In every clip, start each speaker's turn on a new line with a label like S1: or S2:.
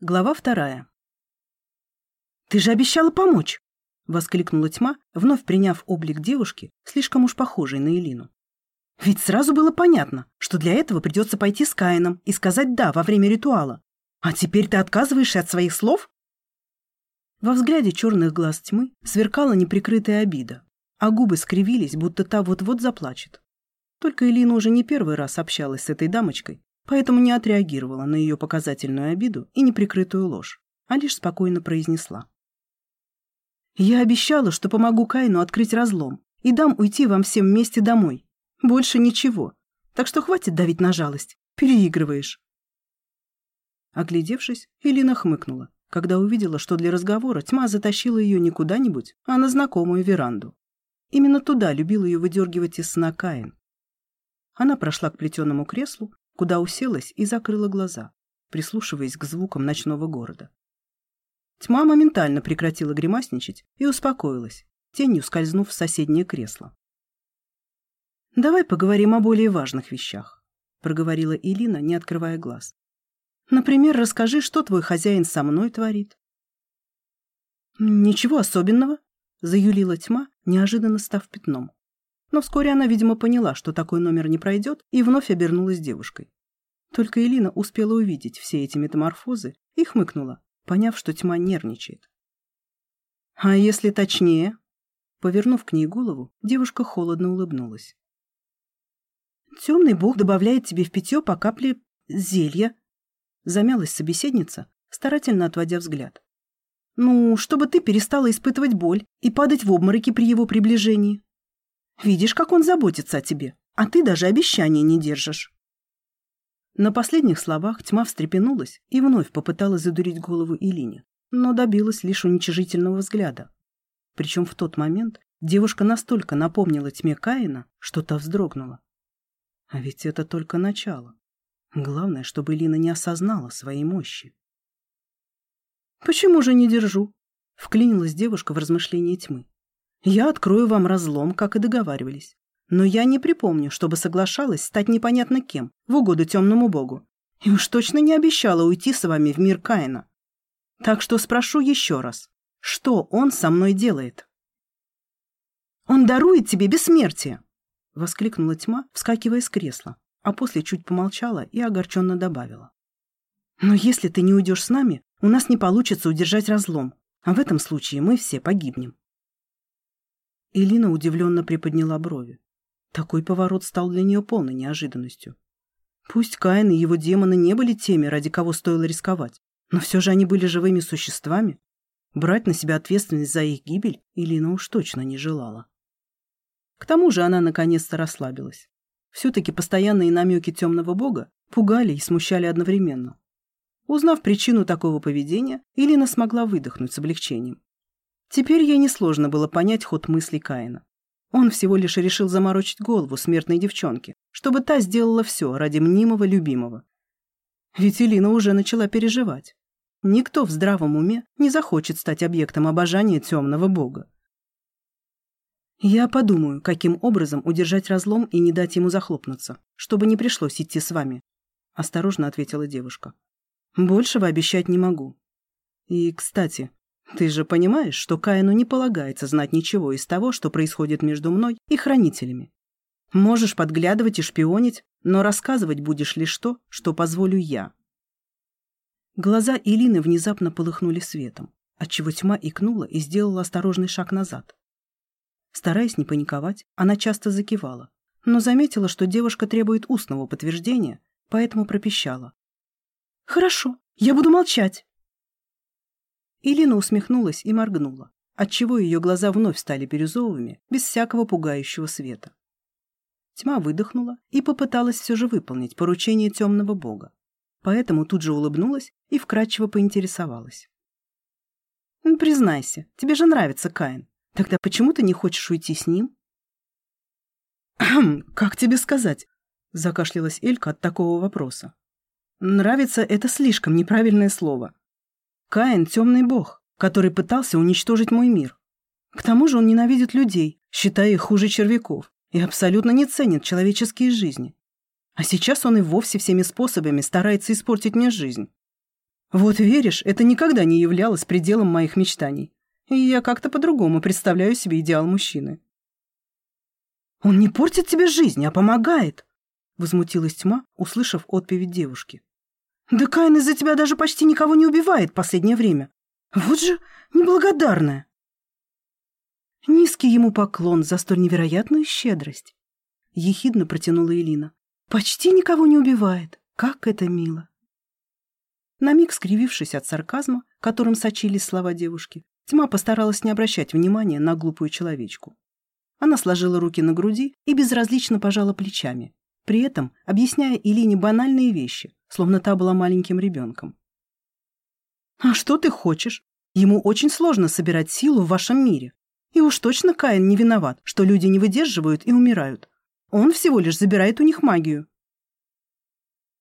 S1: Глава вторая. «Ты же обещала помочь!» — воскликнула тьма, вновь приняв облик девушки, слишком уж похожей на Элину. «Ведь сразу было понятно, что для этого придется пойти с Каином и сказать «да» во время ритуала. А теперь ты отказываешься от своих слов?» Во взгляде черных глаз тьмы сверкала неприкрытая обида, а губы скривились, будто та вот-вот заплачет. Только Элина уже не первый раз общалась с этой дамочкой, поэтому не отреагировала на ее показательную обиду и неприкрытую ложь, а лишь спокойно произнесла. «Я обещала, что помогу Кайну открыть разлом и дам уйти вам всем вместе домой. Больше ничего. Так что хватит давить на жалость. Переигрываешь». Оглядевшись, Элина хмыкнула, когда увидела, что для разговора тьма затащила ее не куда-нибудь, а на знакомую веранду. Именно туда любил ее выдергивать из сна Каин. Она прошла к плетеному креслу куда уселась и закрыла глаза, прислушиваясь к звукам ночного города. Тьма моментально прекратила гримасничать и успокоилась, тенью скользнув в соседнее кресло. «Давай поговорим о более важных вещах», — проговорила Илина, не открывая глаз. «Например, расскажи, что твой хозяин со мной творит». «Ничего особенного», — заюлила тьма, неожиданно став пятном. Но вскоре она, видимо, поняла, что такой номер не пройдет, и вновь обернулась девушкой. Только Элина успела увидеть все эти метаморфозы и хмыкнула, поняв, что тьма нервничает. «А если точнее?» Повернув к ней голову, девушка холодно улыбнулась. «Темный бог добавляет тебе в питье по капле зелья», замялась собеседница, старательно отводя взгляд. «Ну, чтобы ты перестала испытывать боль и падать в обмороки при его приближении». Видишь, как он заботится о тебе, а ты даже обещания не держишь». На последних словах тьма встрепенулась и вновь попыталась задурить голову Илине, но добилась лишь уничижительного взгляда. Причем в тот момент девушка настолько напомнила тьме Каина, что та вздрогнула. А ведь это только начало. Главное, чтобы Илина не осознала своей мощи. «Почему же не держу?» — вклинилась девушка в размышление тьмы. Я открою вам разлом, как и договаривались. Но я не припомню, чтобы соглашалась стать непонятно кем, в угоду темному богу. И уж точно не обещала уйти с вами в мир Каина. Так что спрошу еще раз, что он со мной делает? «Он дарует тебе бессмертие!» — воскликнула тьма, вскакивая с кресла, а после чуть помолчала и огорченно добавила. «Но если ты не уйдешь с нами, у нас не получится удержать разлом, а в этом случае мы все погибнем». Элина удивленно приподняла брови. Такой поворот стал для нее полной неожиданностью. Пусть Каин и его демоны не были теми, ради кого стоило рисковать, но все же они были живыми существами. Брать на себя ответственность за их гибель Элина уж точно не желала. К тому же она наконец-то расслабилась. Все-таки постоянные намеки темного бога пугали и смущали одновременно. Узнав причину такого поведения, Элина смогла выдохнуть с облегчением. Теперь ей несложно было понять ход мыслей Каина. Он всего лишь решил заморочить голову смертной девчонке, чтобы та сделала все ради мнимого любимого. Ведь Элина уже начала переживать. Никто в здравом уме не захочет стать объектом обожания темного бога. «Я подумаю, каким образом удержать разлом и не дать ему захлопнуться, чтобы не пришлось идти с вами», — осторожно ответила девушка. «Большего обещать не могу. И, кстати, ты же понимаешь, что Каину не полагается знать ничего из того, что происходит между мной и хранителями. Можешь подглядывать и шпионить, но рассказывать будешь лишь то, что позволю я. Глаза Илины внезапно полыхнули светом, отчего тьма икнула и сделала осторожный шаг назад. Стараясь не паниковать, она часто закивала, но заметила, что девушка требует устного подтверждения, поэтому пропищала. «Хорошо, я буду молчать». Илина усмехнулась и моргнула, отчего ее глаза вновь стали бирюзовыми, без всякого пугающего света. Тьма выдохнула и попыталась все же выполнить поручение темного бога, поэтому тут же улыбнулась и вкратчиво поинтересовалась. «Признайся, тебе же нравится Каин. Тогда почему ты не хочешь уйти с ним?» «Как тебе сказать?» — закашлялась Элька от такого вопроса. «Нравится — это слишком неправильное слово. Каин — темный бог, который пытался уничтожить мой мир. К тому же он ненавидит людей, считая их хуже червяков, и абсолютно не ценит человеческие жизни. А сейчас он и вовсе всеми способами старается испортить мне жизнь. Вот веришь, это никогда не являлось пределом моих мечтаний. И я как-то по-другому представляю себе идеал мужчины. «Он не портит тебе жизнь, а помогает!» Возмутилась тьма, услышав отповедь девушки. «Да Каин из-за тебя даже почти никого не убивает последнее время. Вот же неблагодарная!» Низкий ему поклон за столь невероятную щедрость. Ехидно протянула Элина. «Почти никого не убивает. Как это мило!» На миг скривившись от сарказма, которым сочились слова девушки, тьма постаралась не обращать внимания на глупую человечку. Она сложила руки на груди и безразлично пожала плечами, при этом объясняя Илине банальные вещи, словно та была маленьким ребенком. «А что ты хочешь? Ему очень сложно собирать силу в вашем мире. И уж точно Каин не виноват, что люди не выдерживают и умирают. Он всего лишь забирает у них магию».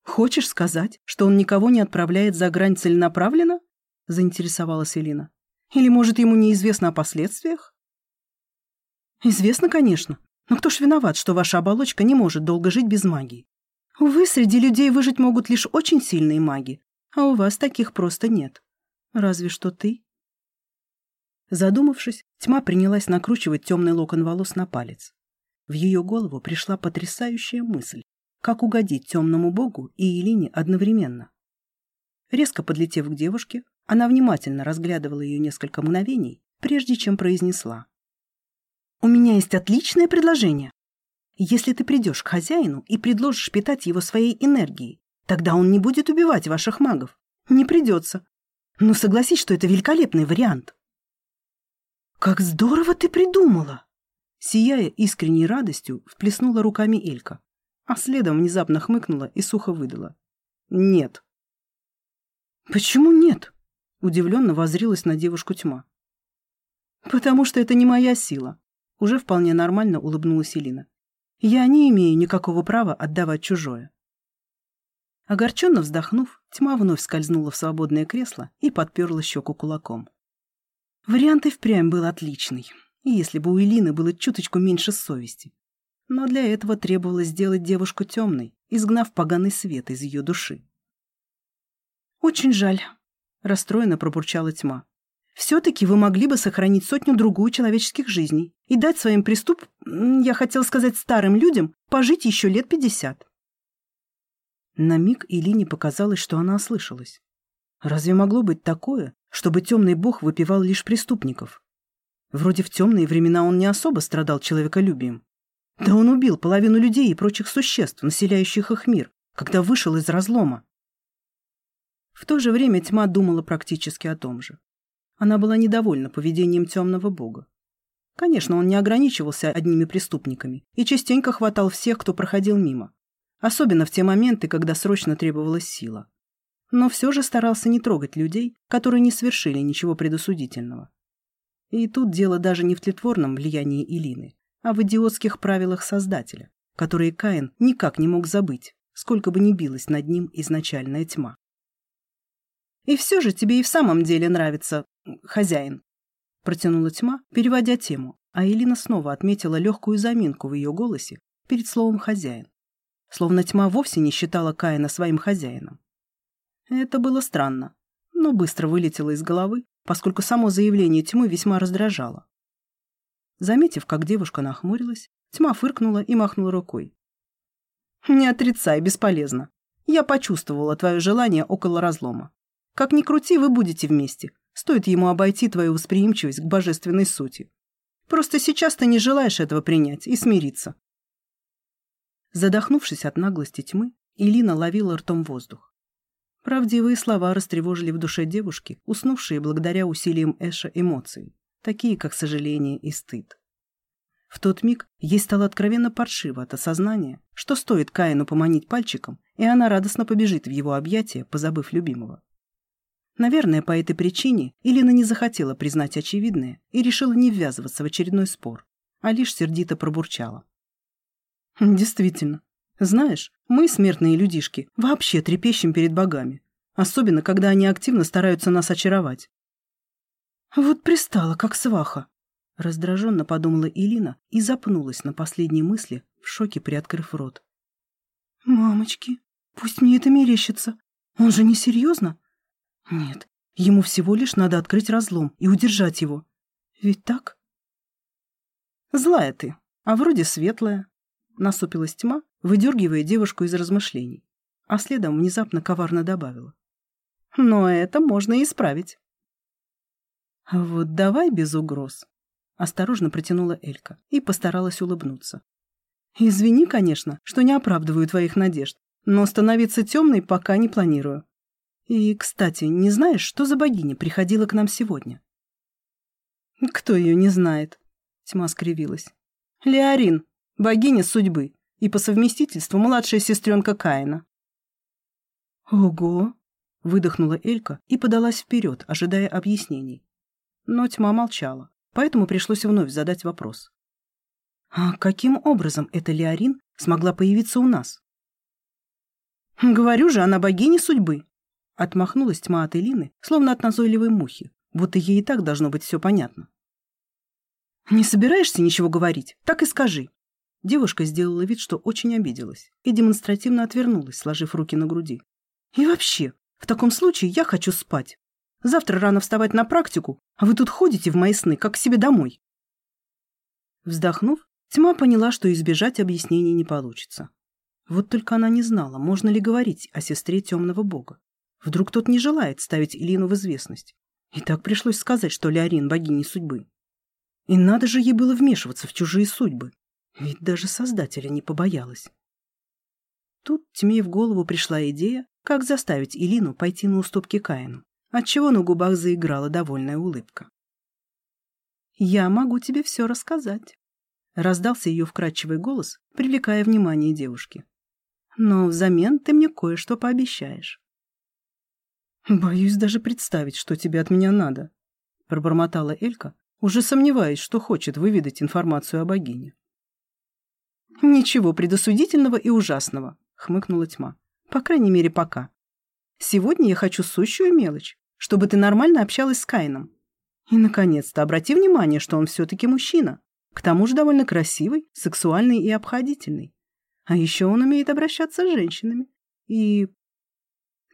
S1: «Хочешь сказать, что он никого не отправляет за грань целенаправленно?» – заинтересовалась Элина. «Или, может, ему неизвестно о последствиях?» Известно, конечно. Но кто ж виноват, что ваша оболочка не может долго жить без магии? Увы, среди людей выжить могут лишь очень сильные маги, а у вас таких просто нет. Разве что ты. Задумавшись, тьма принялась накручивать темный локон волос на палец. В ее голову пришла потрясающая мысль, как угодить темному богу и Елине одновременно. Резко подлетев к девушке, она внимательно разглядывала ее несколько мгновений, прежде чем произнесла. У меня есть отличное предложение. Если ты придешь к хозяину и предложишь питать его своей энергией, тогда он не будет убивать ваших магов. Не придется. Но согласись, что это великолепный вариант. Как здорово ты придумала! Сияя искренней радостью, вплеснула руками Элька, а следом внезапно хмыкнула и сухо выдала. Нет. Почему нет? Удивленно возрилась на девушку тьма. Потому что это не моя сила. Уже вполне нормально улыбнулась Элина. Я не имею никакого права отдавать чужое. Огорченно вздохнув, тьма вновь скользнула в свободное кресло и подперла щеку кулаком. Вариант и впрямь был отличный, если бы у Элины было чуточку меньше совести. Но для этого требовалось сделать девушку темной, изгнав поганый свет из ее души. «Очень жаль», — расстроенно пробурчала тьма. Все-таки вы могли бы сохранить сотню-другую человеческих жизней и дать своим преступ, я хотел сказать старым людям, пожить еще лет пятьдесят. На миг Илине показалось, что она ослышалась. Разве могло быть такое, чтобы темный бог выпивал лишь преступников? Вроде в темные времена он не особо страдал человеколюбием. Да он убил половину людей и прочих существ, населяющих их мир, когда вышел из разлома. В то же время тьма думала практически о том же. Она была недовольна поведением темного бога. Конечно, он не ограничивался одними преступниками и частенько хватал всех, кто проходил мимо. Особенно в те моменты, когда срочно требовалась сила. Но все же старался не трогать людей, которые не совершили ничего предосудительного. И тут дело даже не в тлетворном влиянии Илины, а в идиотских правилах Создателя, которые Каин никак не мог забыть, сколько бы ни билась над ним изначальная тьма. И все же тебе и в самом деле нравится хозяин. Протянула тьма, переводя тему, а Элина снова отметила легкую заминку в ее голосе перед словом «хозяин». Словно тьма вовсе не считала Каина своим хозяином. Это было странно, но быстро вылетело из головы, поскольку само заявление тьмы весьма раздражало. Заметив, как девушка нахмурилась, тьма фыркнула и махнула рукой. «Не отрицай, бесполезно. Я почувствовала твое желание около разлома. Как ни крути, вы будете вместе. Стоит ему обойти твою восприимчивость к божественной сути. Просто сейчас ты не желаешь этого принять и смириться. Задохнувшись от наглости тьмы, Илина ловила ртом воздух. Правдивые слова растревожили в душе девушки, уснувшие благодаря усилиям Эша эмоции, такие как сожаление и стыд. В тот миг ей стало откровенно паршиво от осознания, что стоит Каину поманить пальчиком, и она радостно побежит в его объятия, позабыв любимого. Наверное, по этой причине Илина не захотела признать очевидное и решила не ввязываться в очередной спор, а лишь сердито пробурчала. «Действительно. Знаешь, мы, смертные людишки, вообще трепещем перед богами, особенно когда они активно стараются нас очаровать». «Вот пристала, как сваха», — раздраженно подумала Илина и запнулась на последней мысли, в шоке приоткрыв рот. «Мамочки, пусть мне это мерещится. Он же не серьезно? Нет, ему всего лишь надо открыть разлом и удержать его. Ведь так? Злая ты, а вроде светлая. Насупилась тьма, выдергивая девушку из размышлений, а следом внезапно коварно добавила. Но это можно исправить. Вот давай без угроз. Осторожно протянула Элька и постаралась улыбнуться. Извини, конечно, что не оправдываю твоих надежд, но становиться темной пока не планирую. И, кстати, не знаешь, что за богиня приходила к нам сегодня? Кто ее не знает? Тьма скривилась. Леорин, богиня судьбы и по совместительству младшая сестренка Каина. Ого! Выдохнула Элька и подалась вперед, ожидая объяснений. Но тьма молчала, поэтому пришлось вновь задать вопрос. А каким образом эта Леорин смогла появиться у нас? Говорю же, она богиня судьбы. Отмахнулась тьма от Элины, словно от назойливой мухи, будто ей и так должно быть все понятно. «Не собираешься ничего говорить? Так и скажи». Девушка сделала вид, что очень обиделась, и демонстративно отвернулась, сложив руки на груди. «И вообще, в таком случае я хочу спать. Завтра рано вставать на практику, а вы тут ходите в мои сны, как к себе домой». Вздохнув, Тьма поняла, что избежать объяснений не получится. Вот только она не знала, можно ли говорить о сестре темного бога. Вдруг тот не желает ставить Илину в известность. И так пришлось сказать, что Леорин – богиня судьбы. И надо же ей было вмешиваться в чужие судьбы. Ведь даже Создателя не побоялась. Тут тьме в голову пришла идея, как заставить Илину пойти на уступки Каину, отчего на губах заиграла довольная улыбка. «Я могу тебе все рассказать», — раздался ее вкрадчивый голос, привлекая внимание девушки. «Но взамен ты мне кое-что пообещаешь». «Боюсь даже представить, что тебе от меня надо», — пробормотала Элька, уже сомневаясь, что хочет выведать информацию о богине. «Ничего предосудительного и ужасного», — хмыкнула тьма. По крайней мере, пока. Сегодня я хочу сущую мелочь, чтобы ты нормально общалась с Кайном. И, наконец-то, обрати внимание, что он все-таки мужчина. К тому же довольно красивый, сексуальный и обходительный. А еще он умеет обращаться с женщинами. И...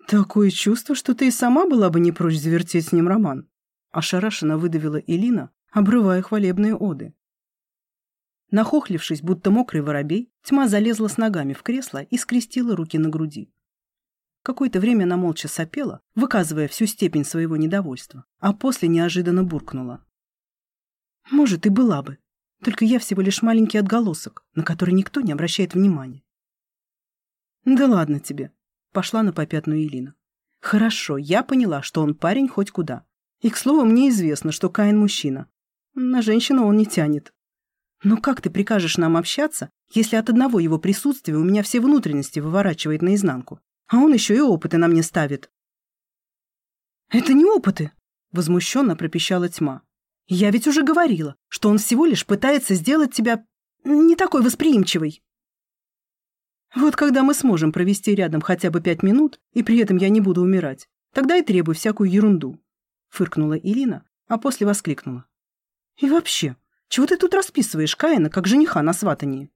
S1: Такое чувство, что ты и сама была бы не прочь завертеть с ним роман. Ошарашенно выдавила Элина, обрывая хвалебные оды. Нахохлившись, будто мокрый воробей, тьма залезла с ногами в кресло и скрестила руки на груди. Какое-то время она молча сопела, выказывая всю степень своего недовольства, а после неожиданно буркнула. «Может, и была бы. Только я всего лишь маленький отголосок, на который никто не обращает внимания». «Да ладно тебе», — пошла на попятную Элина. «Хорошо, я поняла, что он парень хоть куда. И, к слову, мне известно, что Каин мужчина. На женщину он не тянет. Но как ты прикажешь нам общаться, если от одного его присутствия у меня все внутренности выворачивает наизнанку, а он еще и опыты на мне ставит? Это не опыты, возмущенно пропищала тьма. Я ведь уже говорила, что он всего лишь пытается сделать тебя не такой восприимчивой. Вот когда мы сможем провести рядом хотя бы пять минут, и при этом я не буду умирать, тогда и требуй всякую ерунду. Фыркнула Ирина, а после воскликнула. И вообще, чего ты тут расписываешь Каина, как жениха на сватании?»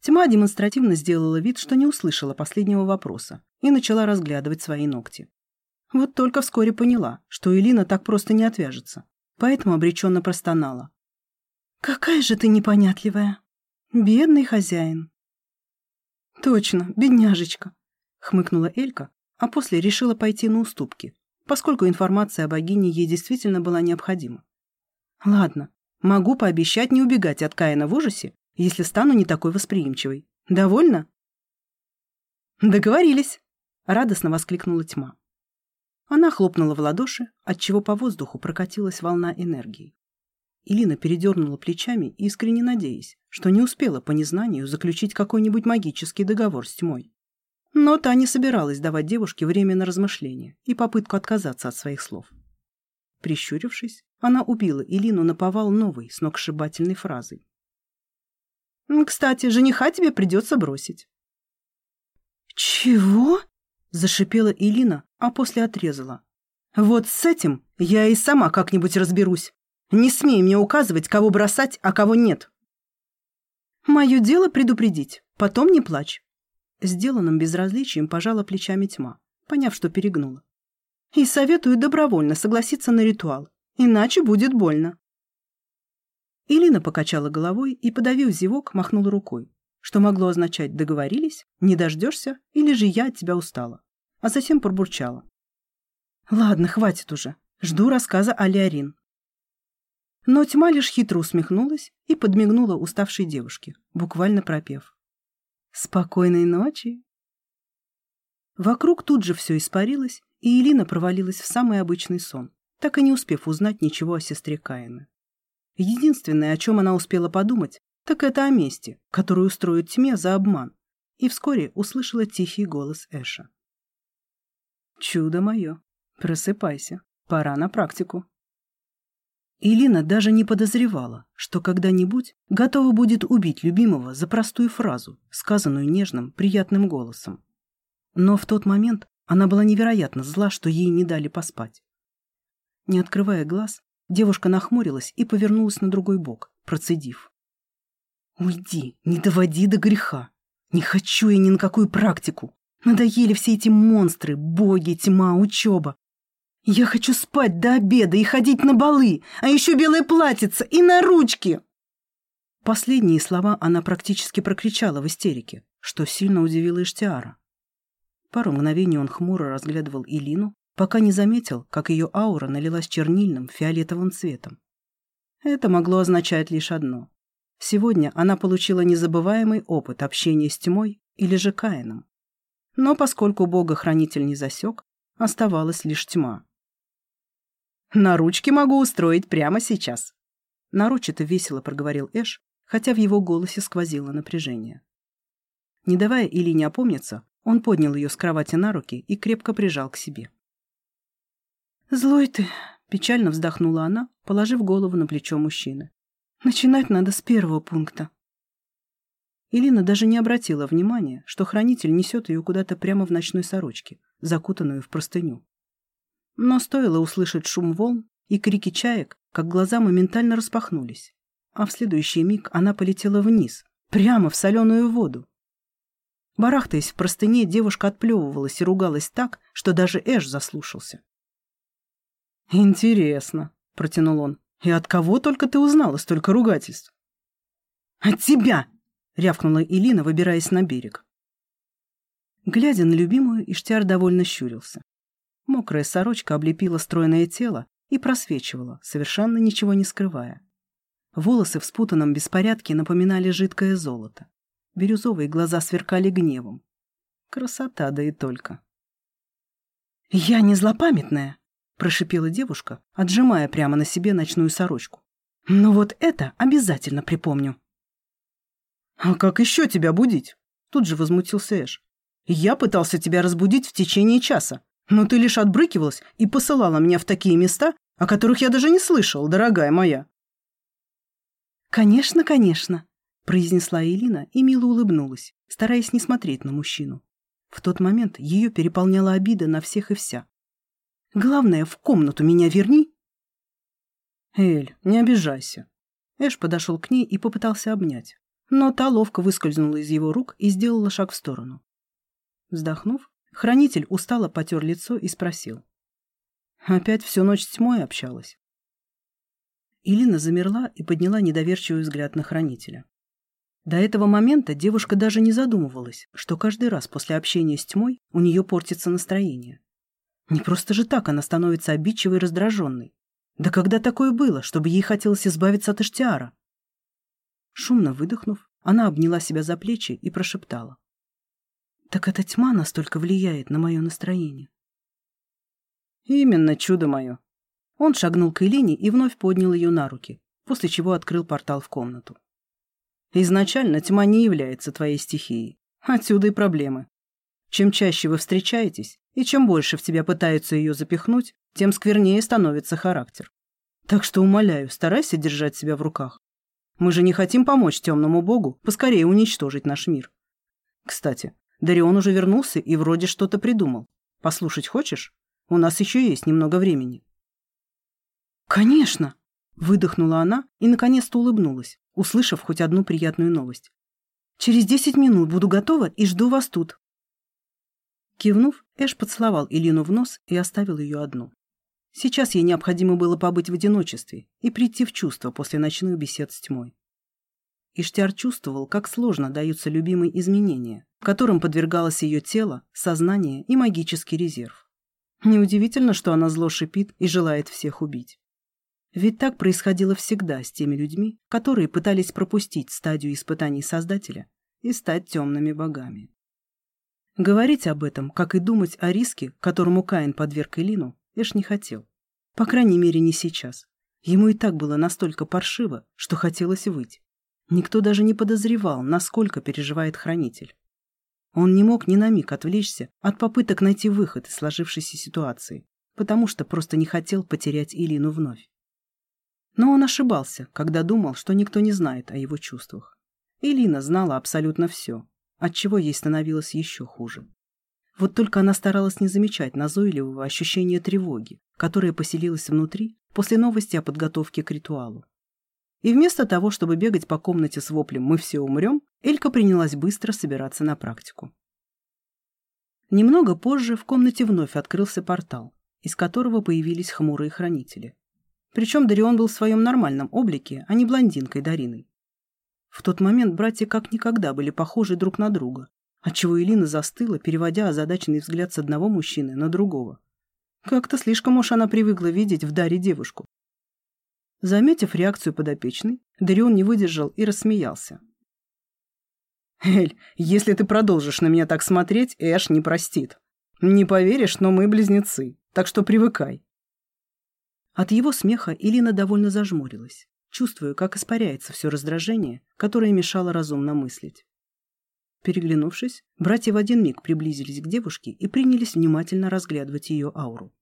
S1: Тьма демонстративно сделала вид, что не услышала последнего вопроса и начала разглядывать свои ногти. Вот только вскоре поняла, что Элина так просто не отвяжется, поэтому обреченно простонала. «Какая же ты непонятливая! Бедный хозяин!» «Точно, бедняжечка!» — хмыкнула Элька, а после решила пойти на уступки, поскольку информация о богине ей действительно была необходима. «Ладно, Могу пообещать не убегать от Каина в ужасе, если стану не такой восприимчивой. Довольно? Договорились, радостно воскликнула тьма. Она хлопнула в ладоши, отчего по воздуху прокатилась волна энергии. Илина передернула плечами, искренне надеясь, что не успела по незнанию заключить какой-нибудь магический договор с тьмой. Но та не собиралась давать девушке время на размышление и попытку отказаться от своих слов. Прищурившись, она убила Илину на повал новой, сногсшибательной фразой. «Кстати, жениха тебе придется бросить». «Чего?» – зашипела Илина, а после отрезала. «Вот с этим я и сама как-нибудь разберусь. Не смей мне указывать, кого бросать, а кого нет». «Мое дело предупредить, потом не плачь». Сделанным безразличием пожала плечами тьма, поняв, что перегнула. И советую добровольно согласиться на ритуал, иначе будет больно. Илина покачала головой и, подавив зевок, махнула рукой, что могло означать «договорились», «не дождешься» или же «я от тебя устала», а затем пробурчала. «Ладно, хватит уже. Жду рассказа о Леорин». Но тьма лишь хитро усмехнулась и подмигнула уставшей девушке, буквально пропев. «Спокойной ночи!» Вокруг тут же все испарилось, и Элина провалилась в самый обычный сон, так и не успев узнать ничего о сестре Каина. Единственное, о чем она успела подумать, так это о мести, которую устроит тьме за обман, и вскоре услышала тихий голос Эша. «Чудо мое, просыпайся, пора на практику». Илина даже не подозревала, что когда-нибудь готова будет убить любимого за простую фразу, сказанную нежным, приятным голосом. Но в тот момент она была невероятно зла, что ей не дали поспать. Не открывая глаз, девушка нахмурилась и повернулась на другой бок, процедив. «Уйди, не доводи до греха. Не хочу я ни на какую практику. Надоели все эти монстры, боги, тьма, учеба. Я хочу спать до обеда и ходить на балы, а еще белое платьице и на ручки!» Последние слова она практически прокричала в истерике, что сильно удивило Иштиара. Пару мгновений он хмуро разглядывал Илину, пока не заметил, как ее аура налилась чернильным фиолетовым цветом. Это могло означать лишь одно. Сегодня она получила незабываемый опыт общения с тьмой или же Каином. Но поскольку бога-хранитель не засек, оставалась лишь тьма. «На ручке могу устроить прямо сейчас», — нарочито весело проговорил Эш, хотя в его голосе сквозило напряжение. Не давая Илине опомниться, он поднял ее с кровати на руки и крепко прижал к себе. «Злой ты!» — печально вздохнула она, положив голову на плечо мужчины. «Начинать надо с первого пункта». Илина даже не обратила внимания, что хранитель несет ее куда-то прямо в ночной сорочке, закутанную в простыню. Но стоило услышать шум волн и крики чаек, как глаза моментально распахнулись, а в следующий миг она полетела вниз, прямо в соленую воду. Барахтаясь в простыне, девушка отплевывалась и ругалась так, что даже Эш заслушался. «Интересно», — протянул он, — «и от кого только ты узнала столько ругательств?» «От тебя!» — рявкнула Илина, выбираясь на берег. Глядя на любимую, Иштяр довольно щурился. Мокрая сорочка облепила стройное тело и просвечивала, совершенно ничего не скрывая. Волосы в спутанном беспорядке напоминали жидкое золото. Бирюзовые глаза сверкали гневом. Красота, да и только. «Я не злопамятная», — прошипела девушка, отжимая прямо на себе ночную сорочку. «Но вот это обязательно припомню». «А как еще тебя будить?» — тут же возмутился Эш. «Я пытался тебя разбудить в течение часа, но ты лишь отбрыкивалась и посылала меня в такие места, о которых я даже не слышал, дорогая моя».
S2: «Конечно, конечно», произнесла Элина и мило улыбнулась, стараясь не смотреть на мужчину. В тот момент ее переполняла обида на всех и вся. «Главное, в комнату меня верни!»
S1: «Эль, не обижайся!» Эш подошел к ней и попытался обнять, но та ловко выскользнула из его рук и сделала шаг в сторону. Вздохнув, хранитель устало потер лицо и спросил. «Опять всю ночь с тьмой общалась?» Илина замерла и подняла недоверчивый взгляд на хранителя. До этого момента девушка даже не задумывалась, что каждый раз после общения с тьмой у нее портится настроение. Не просто же так она становится обидчивой и раздраженной. Да когда такое было, чтобы ей хотелось избавиться от Иштиара? Шумно выдохнув, она обняла себя за плечи и прошептала. «Так эта тьма настолько влияет на мое настроение». «Именно чудо мое». Он шагнул к Элине и вновь поднял ее на руки, после чего открыл портал в комнату. Изначально тьма не является твоей стихией. Отсюда и проблемы. Чем чаще вы встречаетесь, и чем больше в тебя пытаются ее запихнуть, тем сквернее становится характер. Так что, умоляю, старайся держать себя в руках. Мы же не хотим помочь темному богу поскорее уничтожить наш мир. Кстати, Дарион уже вернулся и вроде что-то придумал. Послушать хочешь? У нас еще есть немного времени.
S2: «Конечно!» — выдохнула она и наконец-то улыбнулась, услышав хоть одну приятную новость. «Через десять минут буду готова и жду вас тут».
S1: Кивнув, Эш поцеловал Илину в нос и оставил ее одну. Сейчас ей необходимо было побыть в одиночестве и прийти в чувство после ночных бесед с тьмой. Иштяр чувствовал, как сложно даются любимые изменения, которым подвергалось ее тело, сознание и магический резерв. Неудивительно, что она зло шипит и желает всех убить. Ведь так происходило всегда с теми людьми, которые пытались пропустить стадию испытаний Создателя и стать темными богами. Говорить об этом, как и думать о риске, которому Каин подверг Элину, Эш не хотел. По крайней мере, не сейчас. Ему и так было настолько паршиво, что хотелось выйти. Никто даже не подозревал, насколько переживает хранитель. Он не мог ни на миг отвлечься от попыток найти выход из сложившейся ситуации, потому что просто не хотел потерять Илину вновь. Но он ошибался, когда думал, что никто не знает о его чувствах. Илина знала абсолютно все, отчего ей становилось еще хуже. Вот только она старалась не замечать назойливого ощущения тревоги, которое поселилось внутри после новости о подготовке к ритуалу. И вместо того, чтобы бегать по комнате с воплем «мы все умрем», Элька принялась быстро собираться на практику. Немного позже в комнате вновь открылся портал, из которого появились хмурые хранители. Причем Дарион был в своем нормальном облике, а не блондинкой Дариной. В тот момент братья как никогда были похожи друг на друга, отчего Элина застыла, переводя озадаченный взгляд с одного мужчины на другого. Как-то слишком уж она привыкла видеть в Даре девушку. Заметив реакцию подопечной, Дарион не выдержал и рассмеялся. «Эль, если ты продолжишь на меня так смотреть, Эш не простит. Не поверишь, но мы близнецы, так что привыкай. От его смеха Илина довольно зажмурилась, чувствуя, как испаряется все раздражение, которое мешало разумно мыслить. Переглянувшись, братья в один миг приблизились к девушке и принялись внимательно разглядывать ее ауру.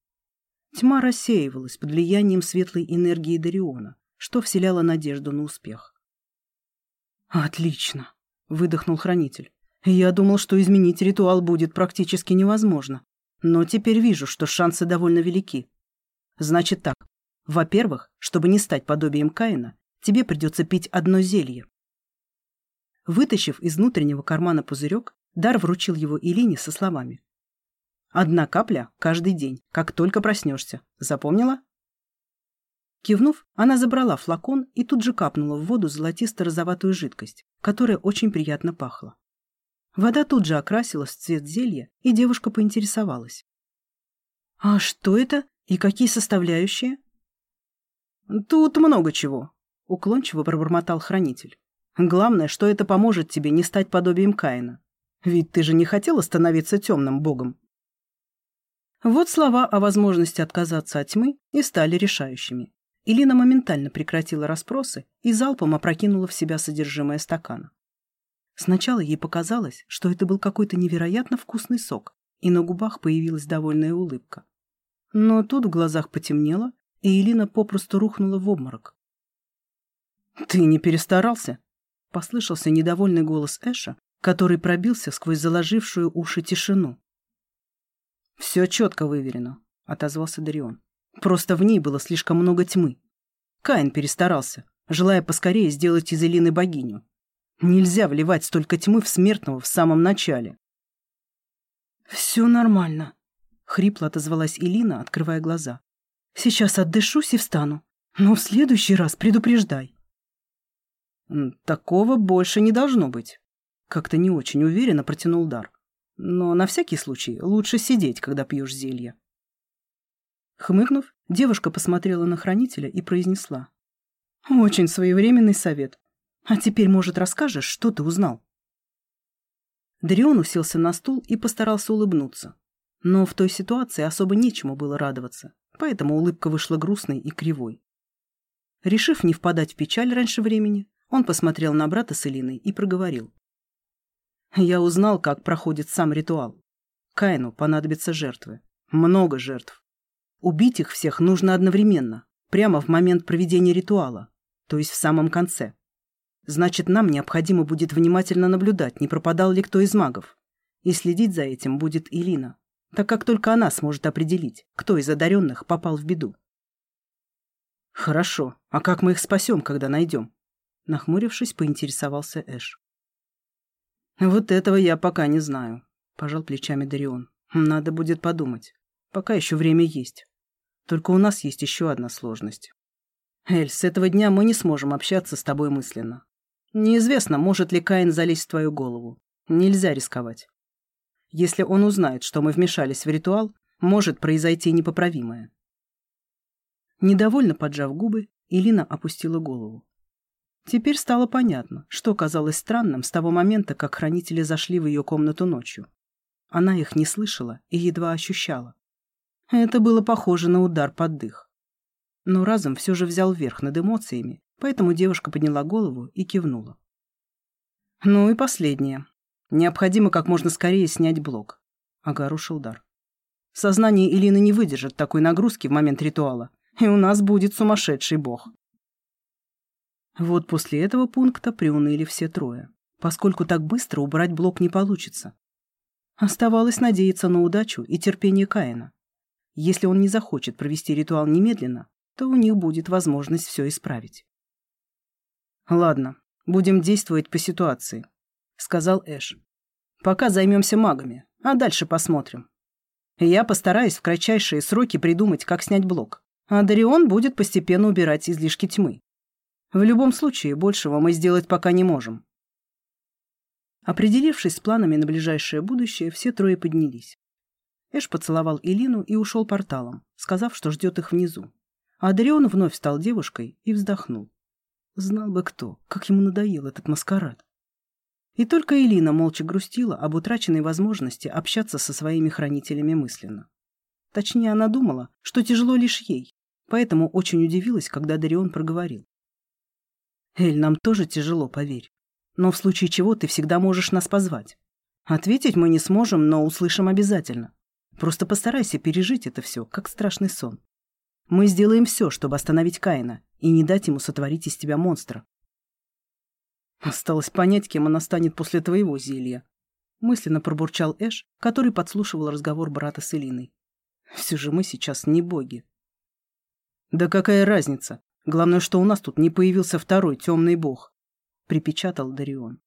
S1: Тьма рассеивалась под влиянием светлой энергии Дариона, что вселяло надежду на успех. «Отлично!» — выдохнул хранитель. «Я думал, что изменить ритуал будет практически невозможно, но теперь вижу, что шансы довольно велики. Значит так. Во-первых, чтобы не стать подобием Каина, тебе придется пить одно зелье. Вытащив из внутреннего кармана пузырек, Дар вручил его Илине со словами. «Одна капля каждый день, как только проснешься. Запомнила?» Кивнув, она забрала флакон и тут же капнула в воду золотисто-розоватую жидкость, которая очень приятно пахла. Вода тут же окрасилась в цвет зелья, и девушка поинтересовалась. «А что это и какие составляющие?» «Тут много чего», — уклончиво пробормотал хранитель. «Главное, что это поможет тебе не стать подобием Каина. Ведь ты же не хотела становиться темным богом». Вот слова о возможности отказаться от тьмы и стали решающими. Илина моментально прекратила расспросы и залпом опрокинула в себя содержимое стакана. Сначала ей показалось, что это был какой-то невероятно вкусный сок, и на губах появилась довольная улыбка. Но тут в глазах потемнело, и Элина попросту рухнула в обморок. «Ты не перестарался?» — послышался недовольный голос Эша, который пробился сквозь заложившую уши тишину. «Все четко выверено», — отозвался Дарион. «Просто в ней было слишком много тьмы. Каин перестарался, желая поскорее сделать из Элины богиню. Нельзя вливать столько тьмы в смертного в самом начале». «Все нормально», — хрипло отозвалась Элина, открывая глаза. Сейчас отдышусь и встану. Но в следующий раз предупреждай. Такого больше не должно быть. Как-то не очень уверенно протянул Дар. Но на всякий случай лучше сидеть, когда пьешь зелье. Хмыкнув, девушка посмотрела на хранителя и произнесла. «Очень своевременный совет. А теперь, может, расскажешь, что ты узнал?» Дарион уселся на стул и постарался улыбнуться. Но в той ситуации особо нечему было радоваться поэтому улыбка вышла грустной и кривой. Решив не впадать в печаль раньше времени, он посмотрел на брата с Элиной и проговорил. «Я узнал, как проходит сам ритуал. Каину понадобятся жертвы. Много жертв. Убить их всех нужно одновременно, прямо в момент проведения ритуала, то есть в самом конце. Значит, нам необходимо будет внимательно наблюдать, не пропадал ли кто из магов. И следить за этим будет Илина так как только она сможет определить, кто из одаренных попал в беду. «Хорошо. А как мы их спасем, когда найдем?» Нахмурившись, поинтересовался Эш. «Вот этого я пока не знаю», — пожал плечами Дарион.
S2: Надо будет подумать. Пока еще время есть. Только у нас есть еще одна сложность. Эль, с этого дня мы не сможем общаться с тобой мысленно. Неизвестно, может ли Каин залезть в твою голову. Нельзя рисковать. Если он узнает, что мы вмешались в ритуал, может произойти непоправимое. Недовольно поджав губы, Илина опустила голову. Теперь стало понятно, что казалось странным с того момента, как хранители зашли в ее комнату ночью. Она их не слышала и едва ощущала. Это было похоже на удар под дых. Но разум все же взял верх над эмоциями, поэтому девушка подняла голову и кивнула. Ну и последнее. Необходимо как можно скорее снять блок. Ага, рушил дар. Сознание Илины не выдержит такой нагрузки в момент ритуала, и у нас будет сумасшедший бог. Вот после этого пункта приуныли все трое, поскольку так быстро убрать блок не получится. Оставалось надеяться на удачу и терпение Каина. Если он не захочет провести ритуал немедленно, то у них будет возможность все исправить. «Ладно, будем действовать по ситуации», — сказал Эш. «Пока займемся магами, а дальше посмотрим. Я постараюсь в кратчайшие сроки придумать, как снять блок, а Дарион будет постепенно убирать излишки тьмы. В любом случае, большего мы сделать пока не можем. Определившись с планами на ближайшее будущее, все трое поднялись. Эш поцеловал Илину и ушел порталом, сказав, что ждет их внизу. А Адрион вновь стал девушкой и вздохнул. Знал бы кто, как ему надоел этот маскарад. И только Элина молча грустила об утраченной возможности общаться со своими хранителями мысленно. Точнее, она думала, что тяжело лишь ей, поэтому очень удивилась, когда Дарион проговорил. «Эль, нам тоже тяжело, поверь. Но в случае чего ты всегда можешь нас позвать. Ответить мы не сможем, но услышим обязательно. Просто постарайся пережить это все, как страшный сон. Мы сделаем все, чтобы остановить Каина и не дать ему сотворить из тебя монстра. Осталось понять, кем она станет после твоего зелья. Мысленно пробурчал Эш, который подслушивал разговор брата с Элиной. Все же мы сейчас не боги. Да какая разница? Главное, что у нас тут не появился второй темный бог, припечатал Дарион.